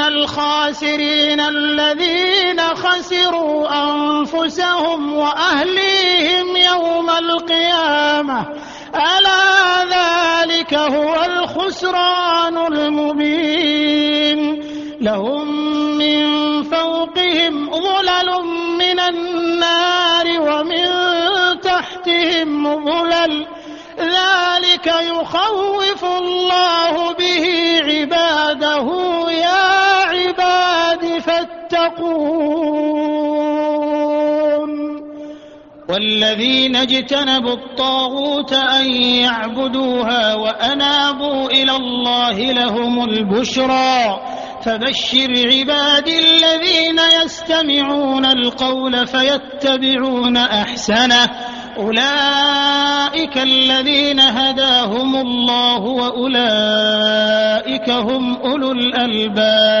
الخاسرين الذين خسروا أنفسهم وأهليهم يوم القيامة. ألا ذلك هو الخسران المبين. لهم من فوقهم ظلل من النار ومن تحتهم ظلل. ذلك يخوف الله فاتقون والذين اجتنبوا الطاغوت أن يعبدوها وأنابوا إلى الله لهم البشرى. فبشر عبادي الذين يستمعون القول فيتبعون أحسنه. أولئك الذين هداهم الله وأولئك هم أولو الألباب.